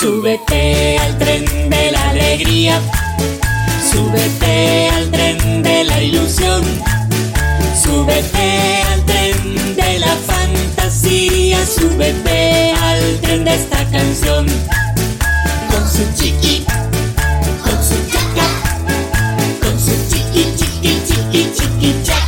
Súbete al tren de la alegría, súbete al tren de la ilusión, súbete al tren de la fantasía, súbete al tren de esta canción. Con su chiqui, con su chaca, con su chiqui, chiqui, chiqui, chiqui, chaca,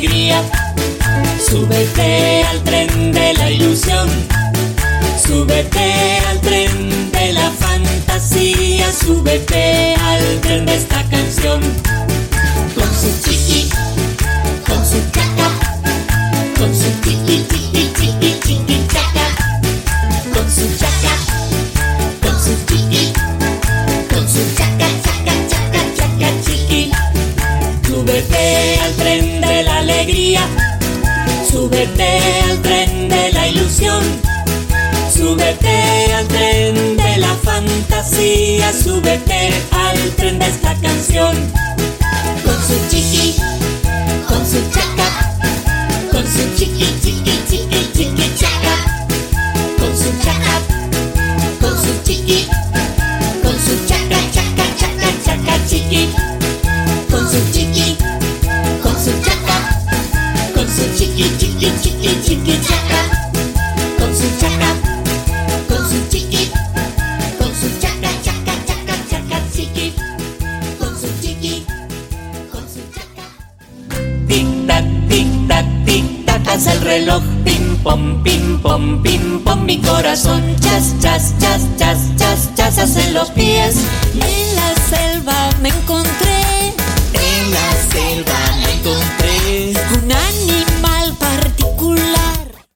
alegría, súbete al tren de la ilusión, súbete al tren de la fantasía, súbete al tren de esta canción. Con su chiqui, con su chaca, con su chiqui, chiqui, chiqui, chiqui, chaca, alegría, súbete al tren de la ilusión, súbete al tren de la fantasía, súbete al tren de esta canción. Con su chiqui, con su chaca, con su chiqui, chiqui, chiqui, chiqui, chaca, con su chaca, con su chiqui, reloj, pim pom, pim pom, pim pom, mi corazón, chas, chas, chas, chas, chas, chas, hacen los pies.